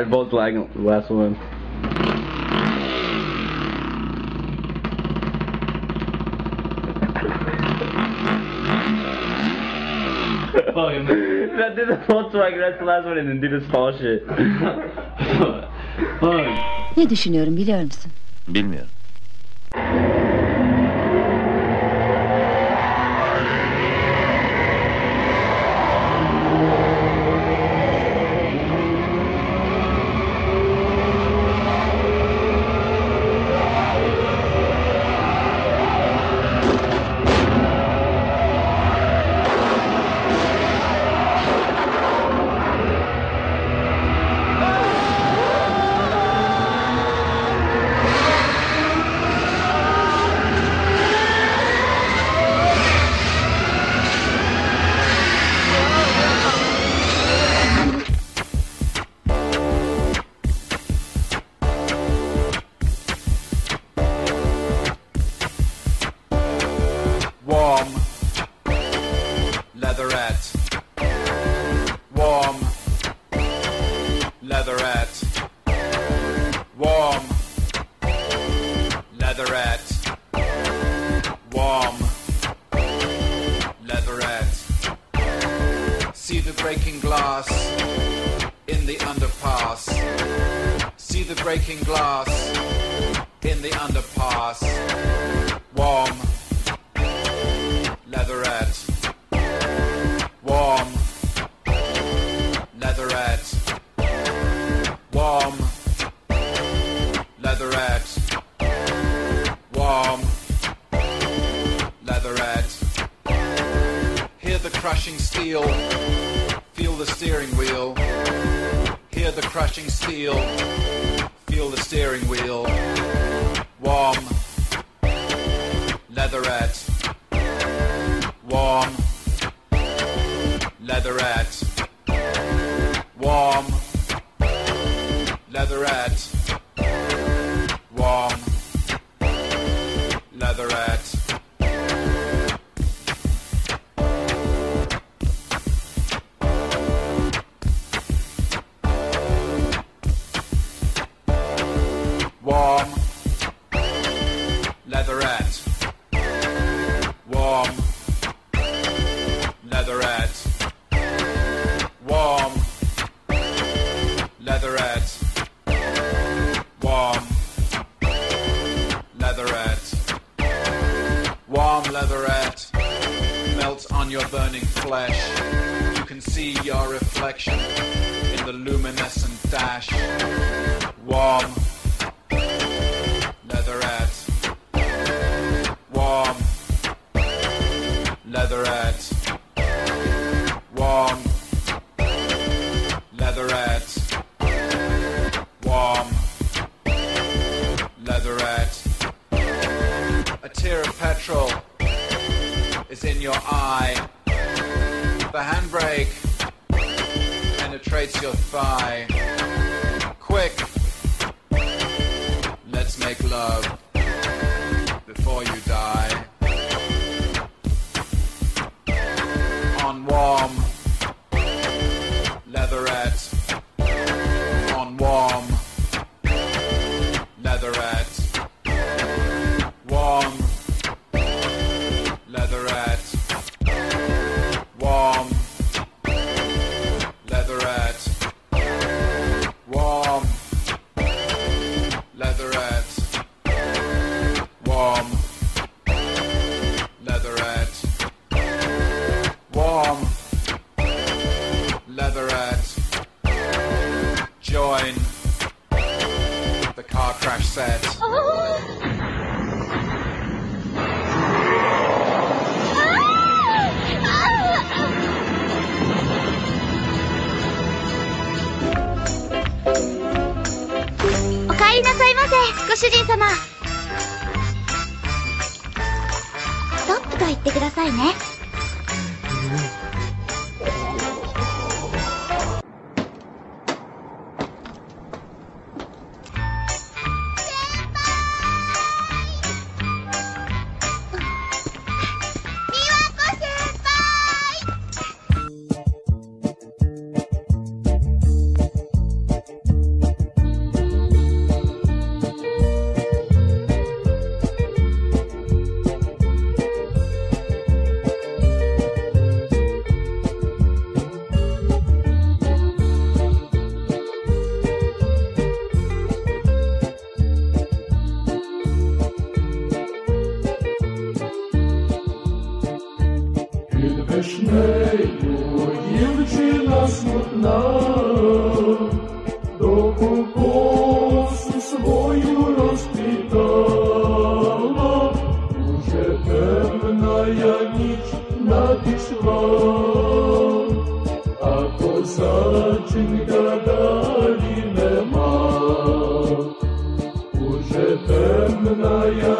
Alright, both lagging. Last one. That did the Volkswagen, that's the last one, and then do the small shit. Fuck. Ne düşünüyorum biliyor musun? Bilmiyorum. Glass in the underpass. See the breaking glass in the underpass. Warm. Leatherette. Warm. Leatherette. Warm. Leatherette. Warm. Leatherette. Hear the crushing steel. The steering wheel. Hear the crushing steel. Feel the steering wheel. The handbrake penetrates your thigh. Quick, let's make love before you die. Під вишнею дівчина смутна, до кокосу свою розпітала, уже темная ніч надійшла, а козаченька далі нема. Уже темная ніч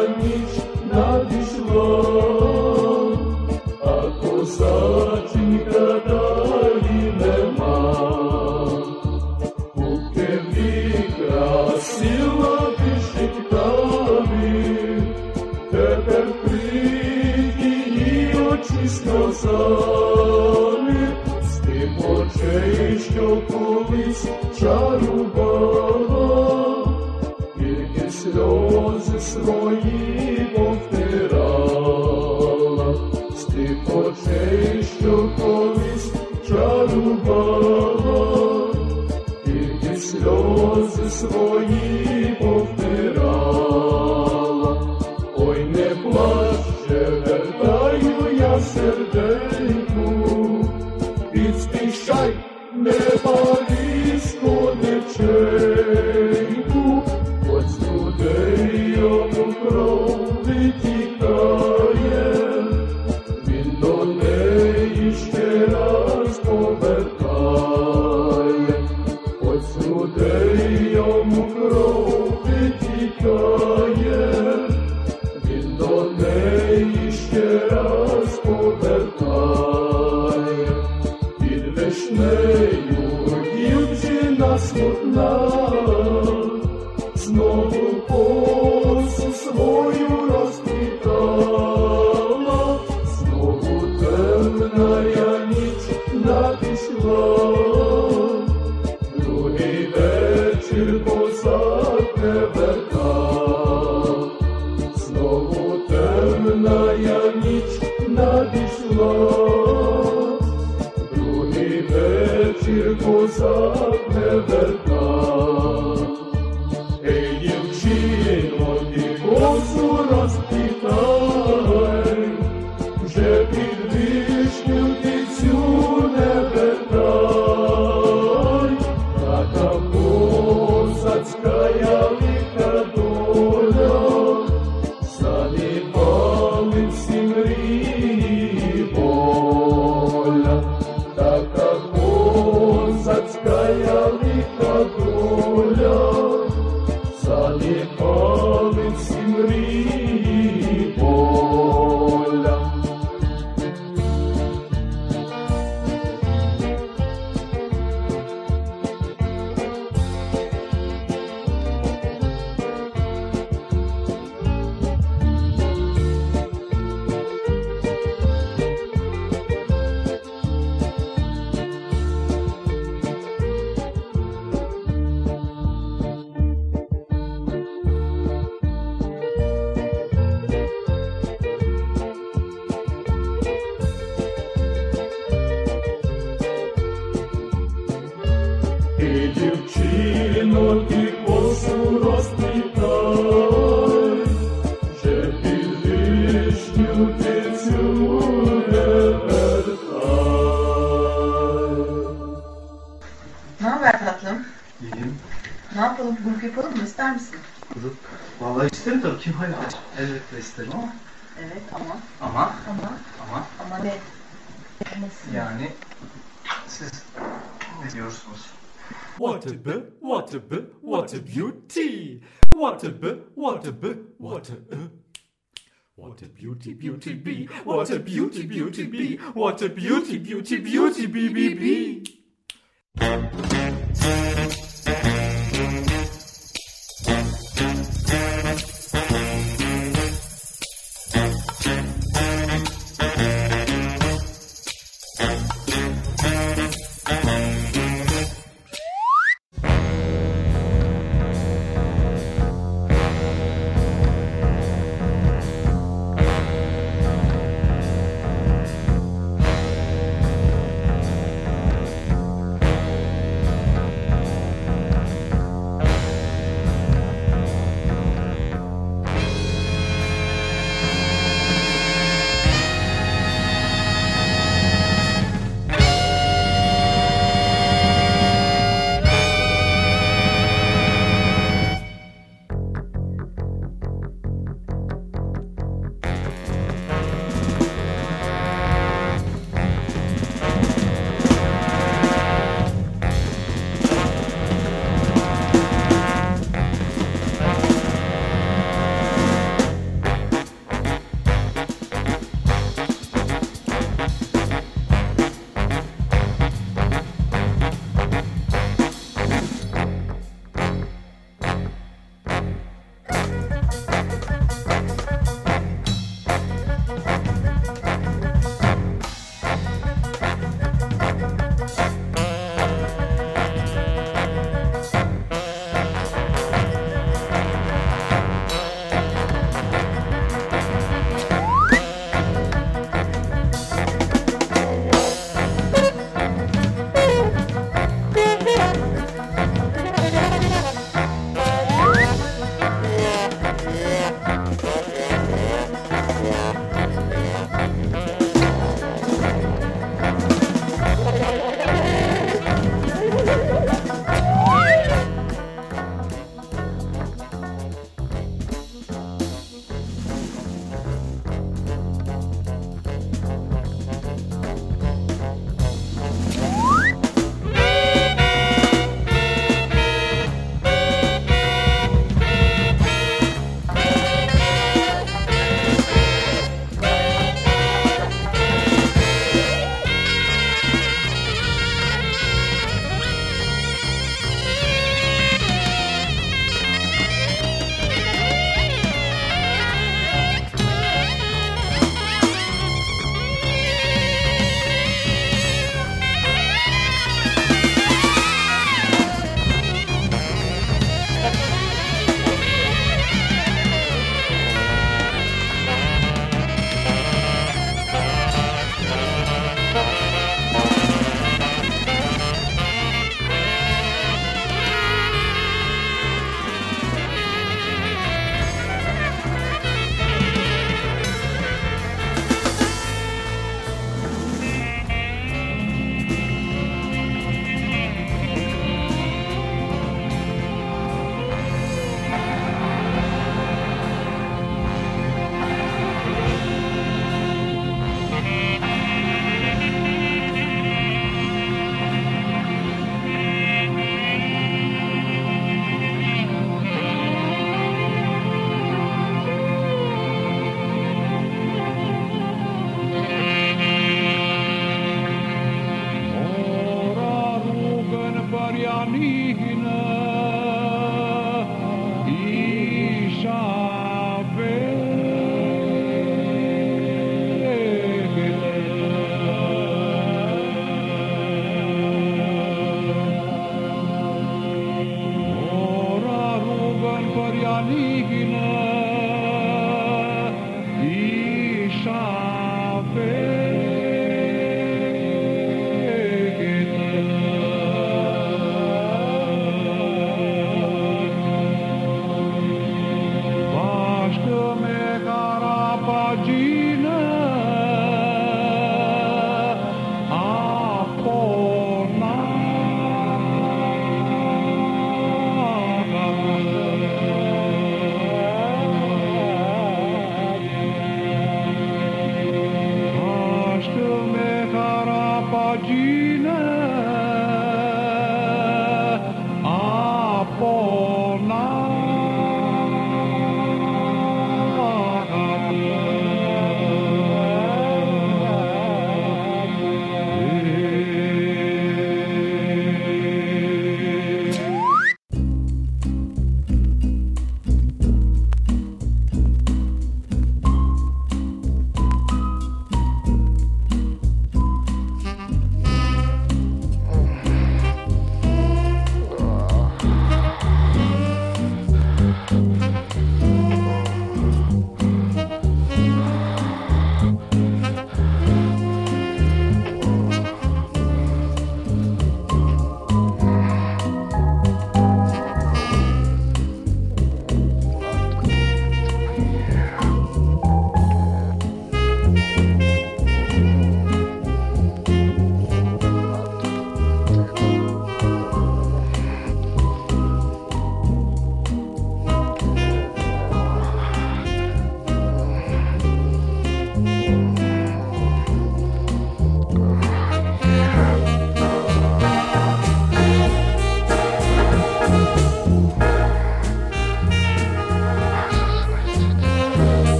Grup. Vallahi isterim tabii. Kim hayır? Elbette isterim ama. Evet ama Ama. ama Ama. ama ne? Nasıl? Yani. Siz ne diyorsunuz? What a b- what a b- what a beauty! what a b, what a b, what a uh. What a beauty, beauty bee. What a beauty, beauty bee. What a beauty, beauty, beauty bee, bee, bee.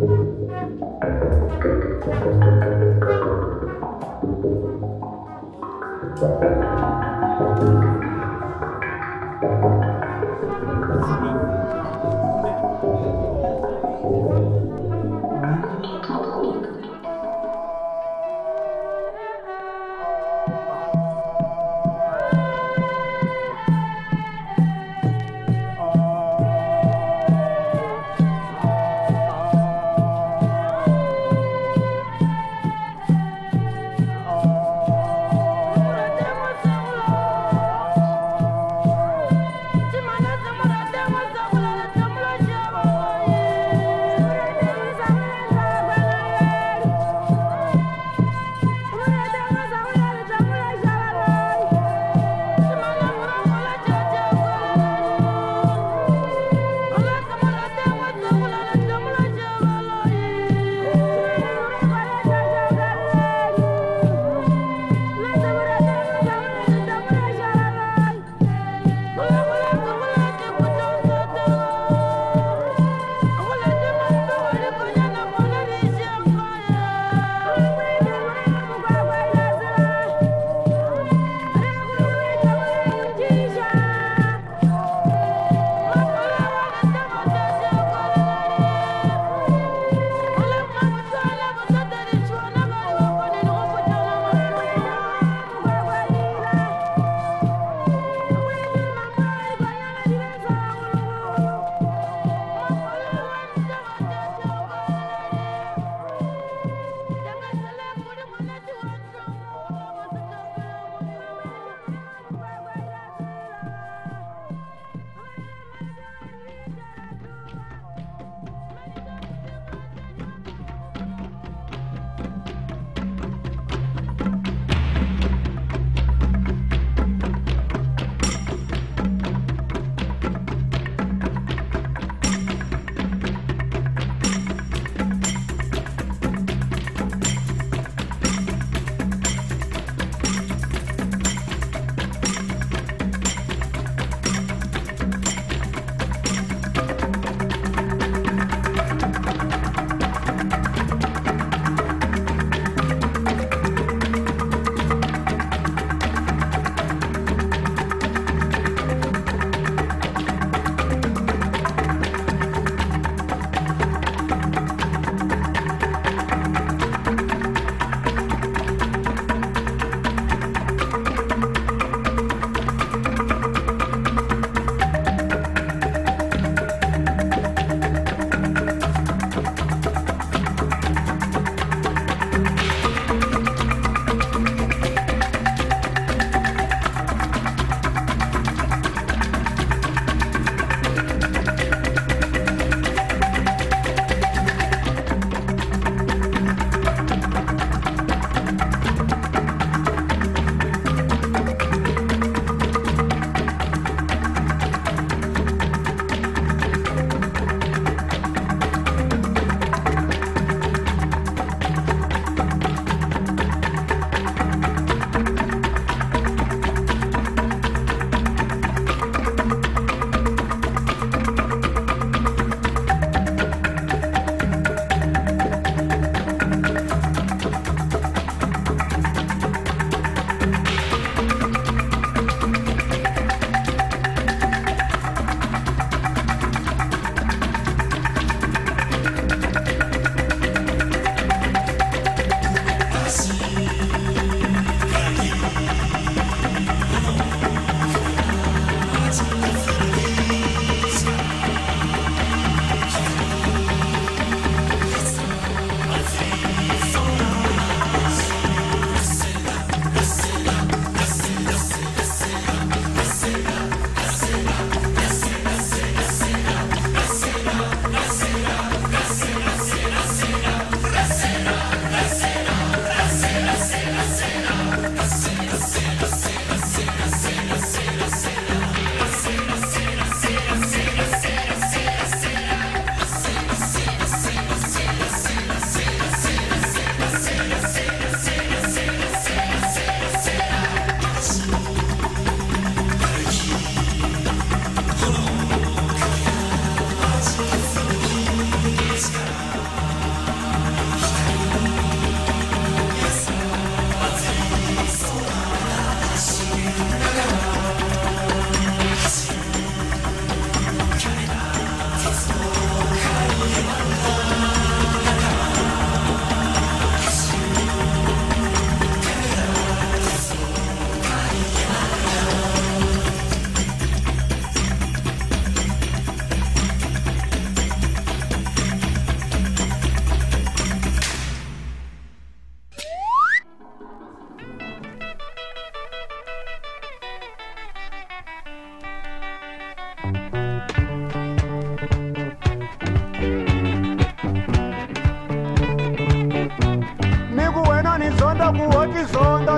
Thank you.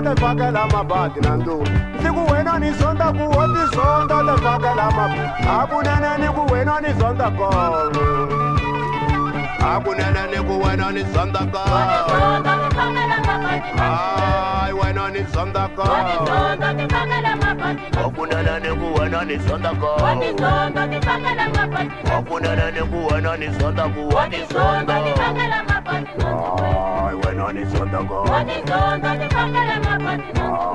tevhakela mabadi nandzu siku wena ni sonda ku wo ti sonda tevhakela mabadi hakunene ni ku wena ni sonda kolo. Hakunene ni ku wena ni sonda koloai wena ni sonda kolo. Okunene ni ku wena ni sonda kolo. Okunene ni ku wena ni sonda ku wo ti sonda Ay, bueno, ni sondogo. Patizondo te pangarama patizondo.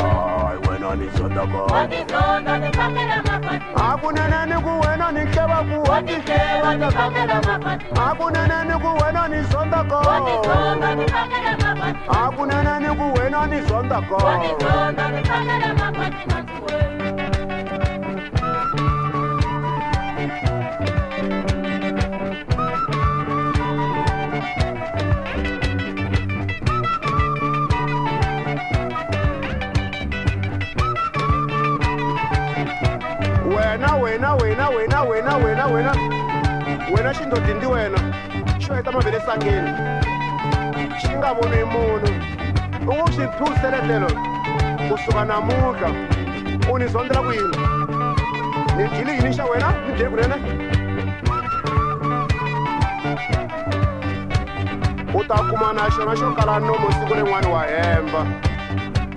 Ay, bueno, ni sondogo. Patizondo te pangarama patizondo. Hakuna nani kuwena ni keba ku. Patikewa te pangarama patizondo. Hakuna nani kuwena ni sondogo. Patizondo te ah, pangarama patizondo. Hakuna nani kuwena ni sondogo. Patizondo te pangarama patizondo. Wena wena wena wena wena wena wena. Wena xindoti ndi wena xo heta mavele sangeni xi nga voni munhu. U ngo xi thuseletelo kusuka namuntlha u ni zondzela ku yini? Ni dyile yini xa wena? Ni dyele kunene? U ta kuma na xona xo kala nomo siku rin'wani wa hemba.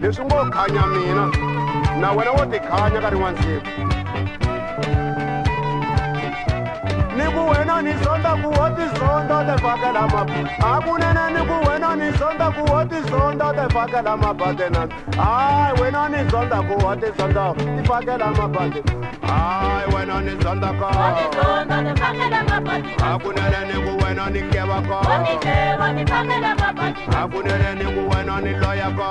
Leswi ngo khanya mina na wena wo tikhanya ka rin'wana siku nikuwena nisonda kuwoti sondo tefakela mapa akunene nikuwena nisonda kuwoti sondo tefakela mapatenat hayi wena nisonda kuwoti sondo tifakela mapate hayi wena nisonda ko akunene nikuwena nikeba ko akunene nikuwena niloya ko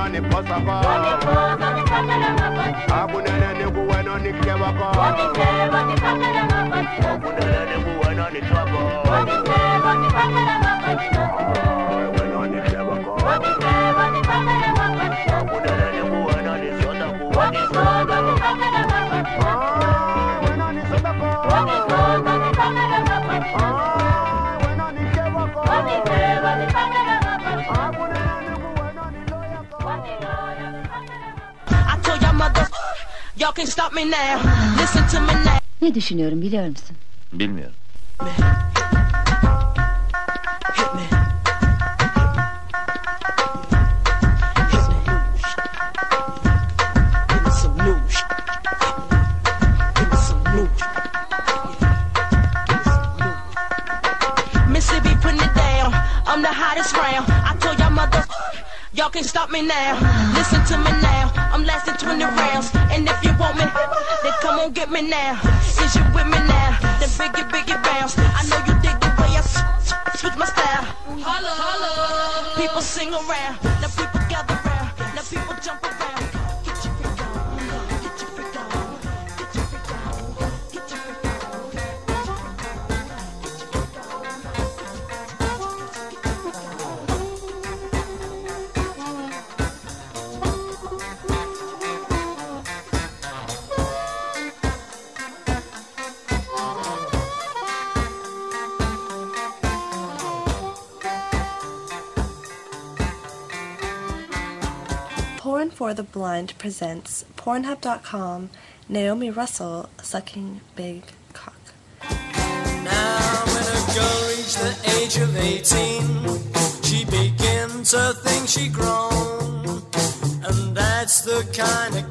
no ni posa pa. Wani the ni kakala the. Abunele ni kuweno ni kewa the. Wani kewa the kakala mapati. Abunele ni kuweno the trouble. Wani the. ni kakala mapati. Weno ni kewa pa. Wani kewa. Y'all can't stop me now. Listen to me now. Ne düşünüyorum biliyor musun? Bilmiyorum. Hit me. Give me some news. Give me some news. Mississippi putting it down. I'm the hottest round. I told y'all mother, y'all can't stop me now. Listen to me now. I'm lasting 20 rounds. And if you want me, then come on get me now. Is you with me now? Then biggie, biggie bounce. I know you for the Blind presents Pornhub.com Naomi Russell sucking big cock. Now, when a girl reaches the age of 18, she begins to think she grown. And that's the kind of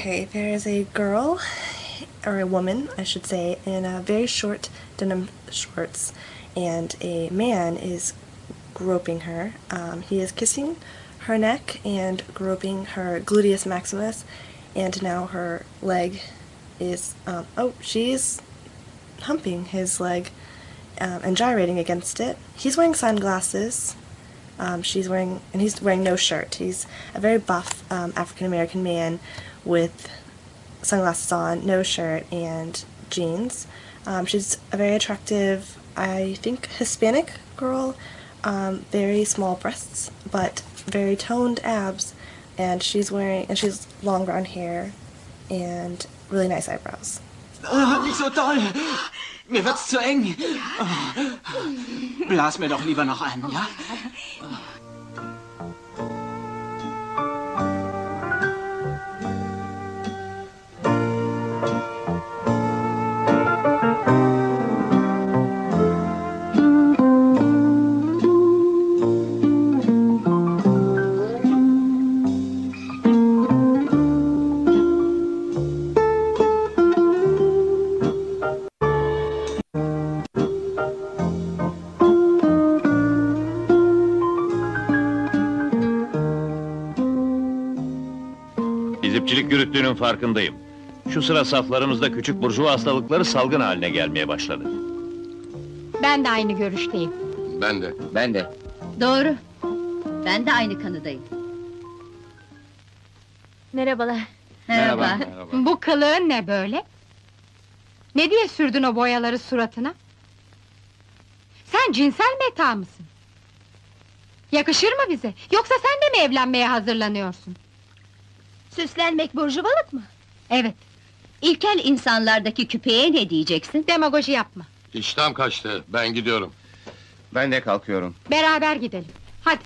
Okay, there is a girl, or a woman, I should say, in a very short denim shorts, and a man is groping her. Um, he is kissing her neck and groping her gluteus maximus, and now her leg is, um, oh, she's humping his leg um, and gyrating against it. He's wearing sunglasses. Um, she's wearing, and he's wearing no shirt. He's a very buff um, African American man with sunglasses on, no shirt, and jeans. Um, she's a very attractive, I think, Hispanic girl. Um, very small breasts, but very toned abs, and she's wearing, and she's long brown hair, and really nice eyebrows. Ah, nicht so doll. Mir wird's zu eng. Ah. Blas mir doch lieber noch einen, ja? Yürüttüğünün farkındayım. Şu sıra saflarımızda küçük burjuva hastalıkları salgın haline gelmeye başladı. Ben de aynı görüşteyim. Ben de. Ben de. Doğru. Ben de aynı kanıdayım. Merhabalar. Merhaba. Bu kılığın ne böyle? Ne diye sürdün o boyaları suratına? Sen cinsel meta mısın? Yakışır mı bize? Yoksa sen de mi evlenmeye hazırlanıyorsun? Süslenmek burjuvalık mı? Evet. İlkel insanlardaki küpeye ne diyeceksin? Demagoji yapma. İştahım kaçtı, ben gidiyorum. Ben de kalkıyorum. Beraber gidelim. Hadi.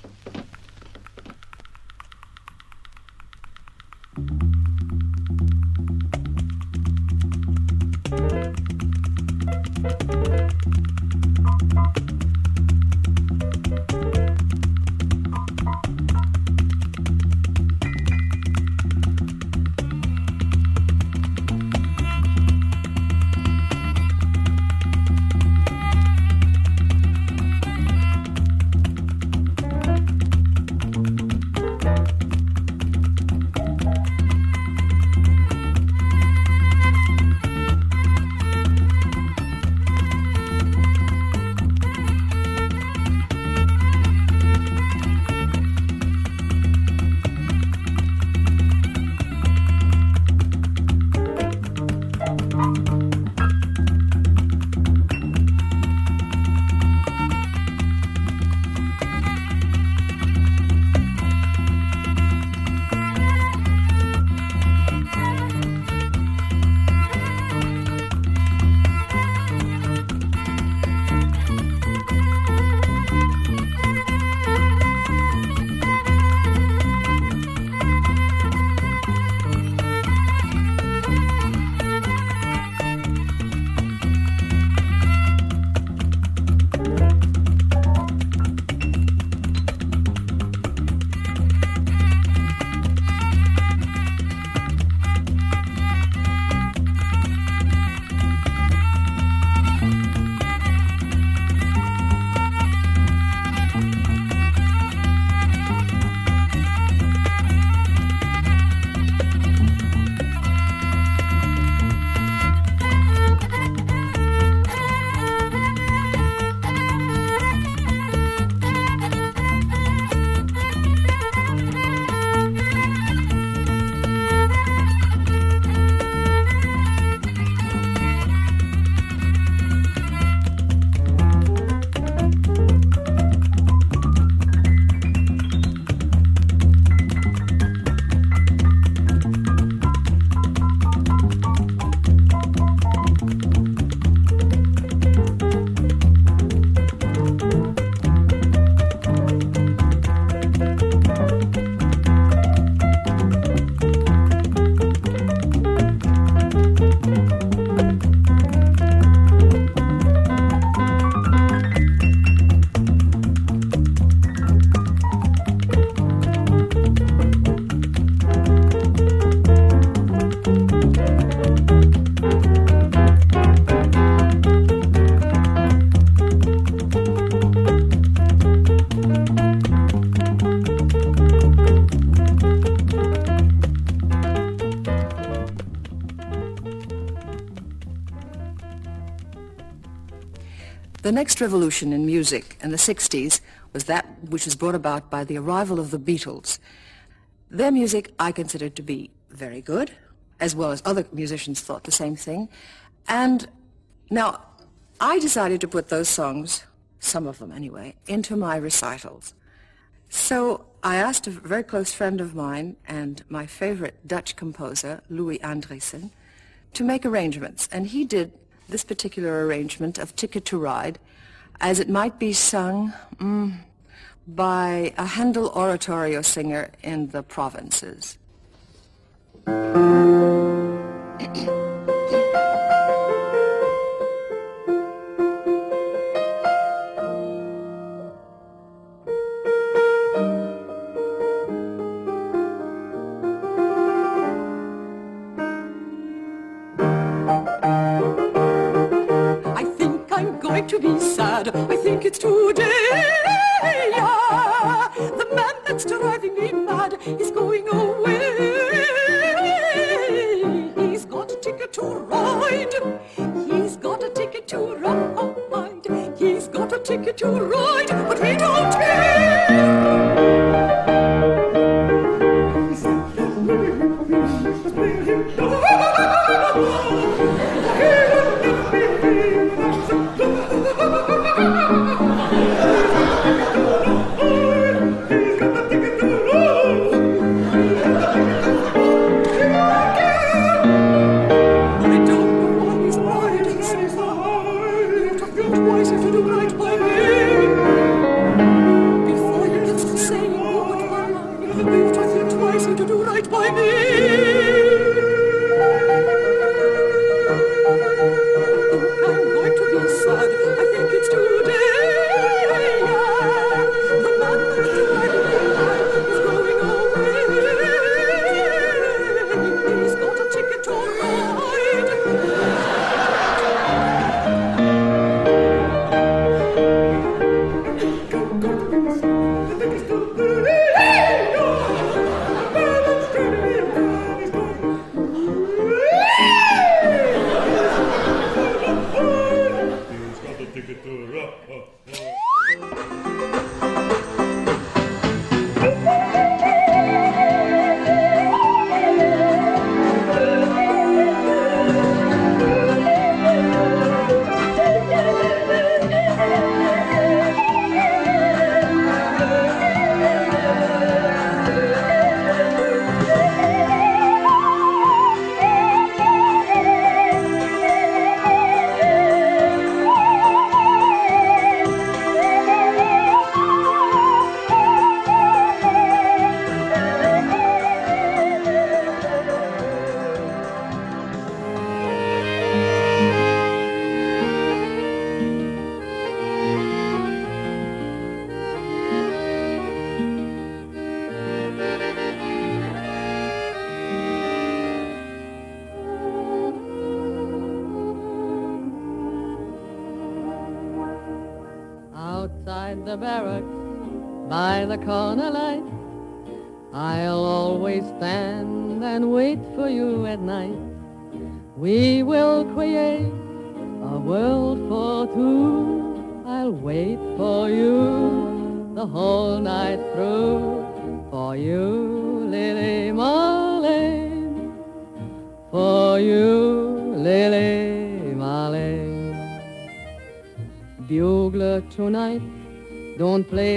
Next revolution in music in the 60s was that which was brought about by the arrival of the Beatles. Their music I considered to be very good, as well as other musicians thought the same thing. And now I decided to put those songs, some of them anyway, into my recitals. So I asked a very close friend of mine and my favorite Dutch composer, Louis Andriessen, to make arrangements. And he did this particular arrangement of Ticket to Ride as it might be sung mm, by a Handel oratorio singer in the provinces.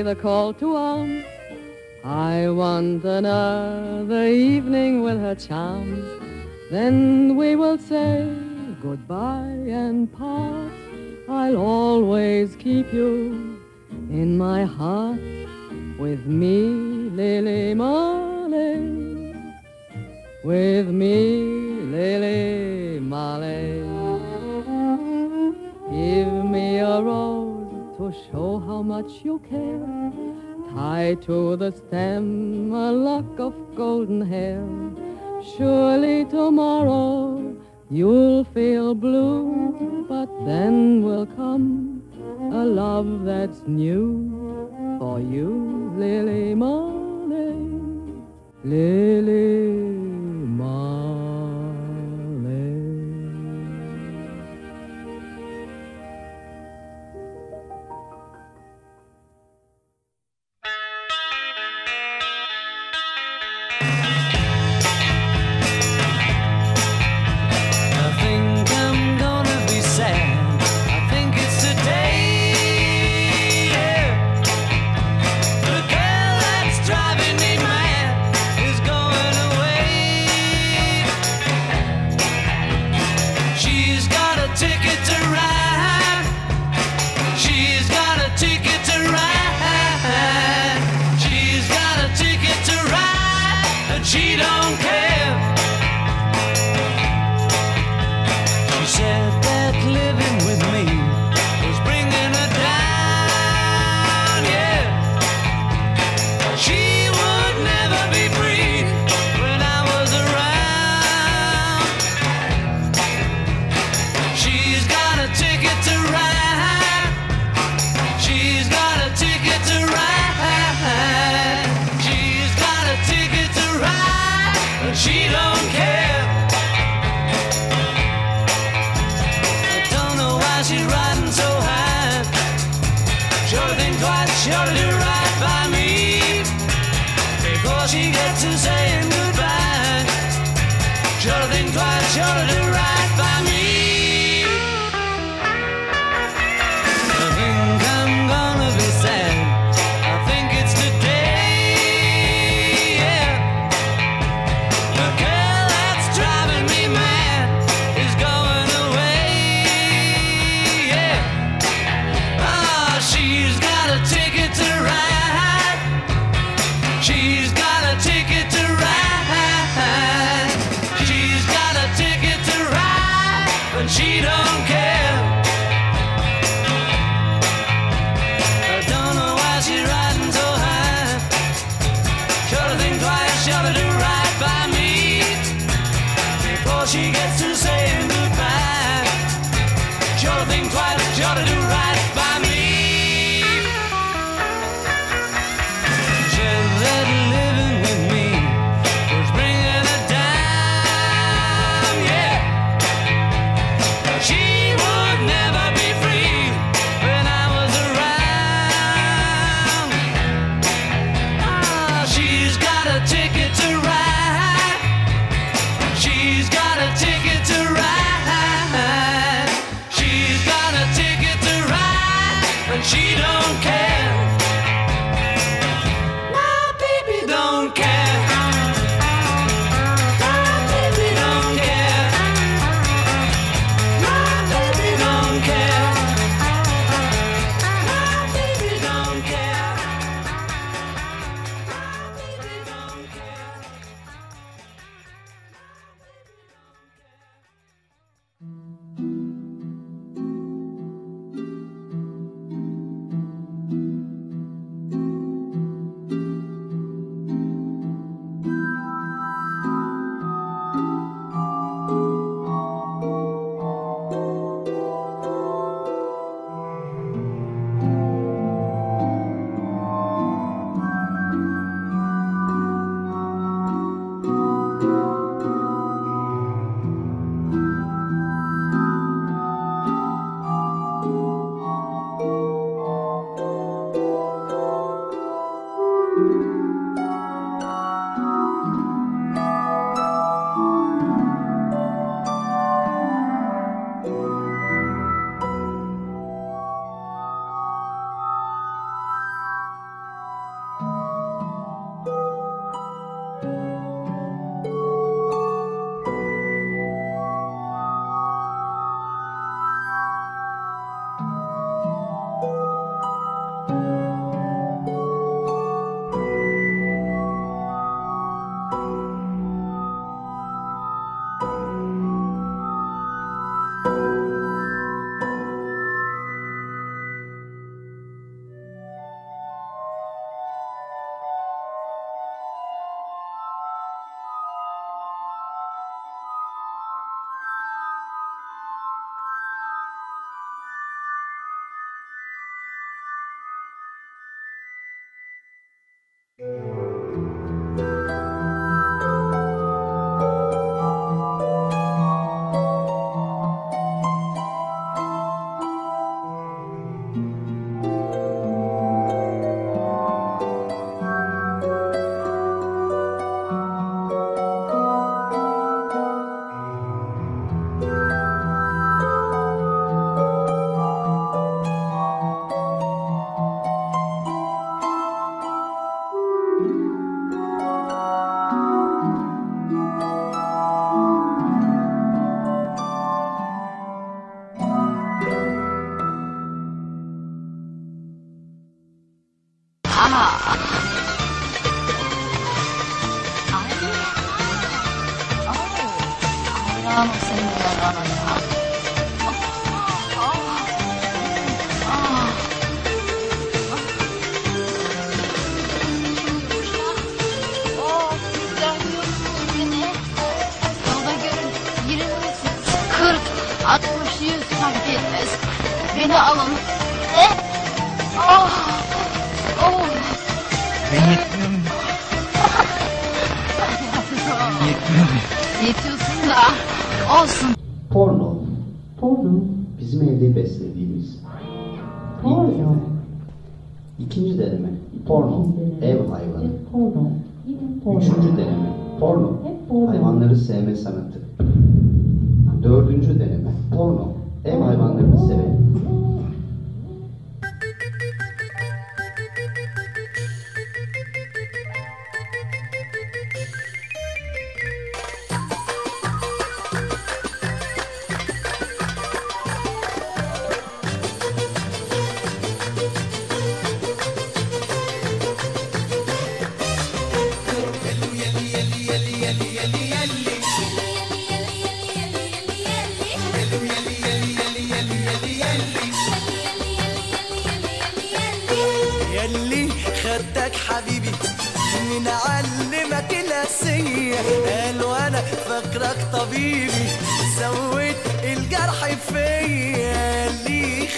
The call to arms. I want another evening with her charms. Then we will say goodbye and part. I'll always keep you in my heart with me, Lily Marlene. With me, Lily Marlene. Show how much you care. Tie to the stem a lock of golden hair. Surely tomorrow you'll feel blue, but then will come a love that's new for you, Lily Marlene. Lily she gets to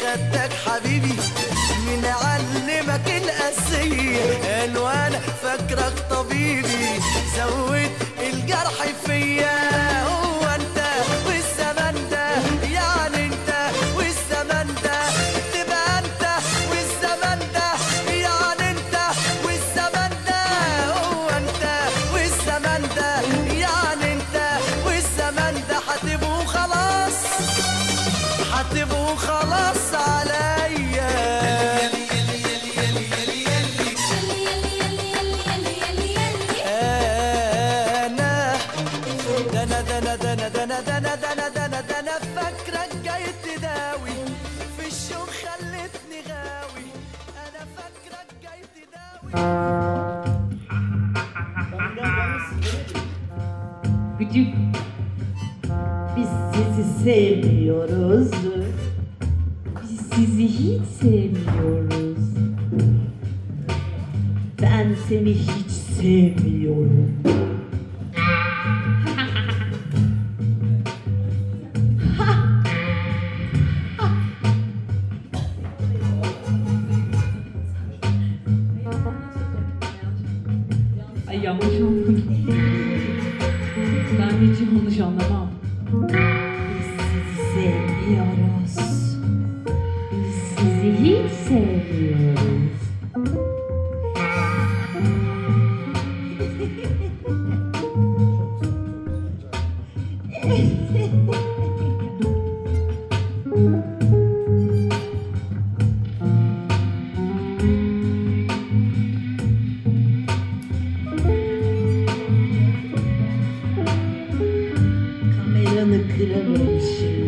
جدك حبيبي من علمك الأسية قالوا أنا فاكرك طبيب. yanık kırılmış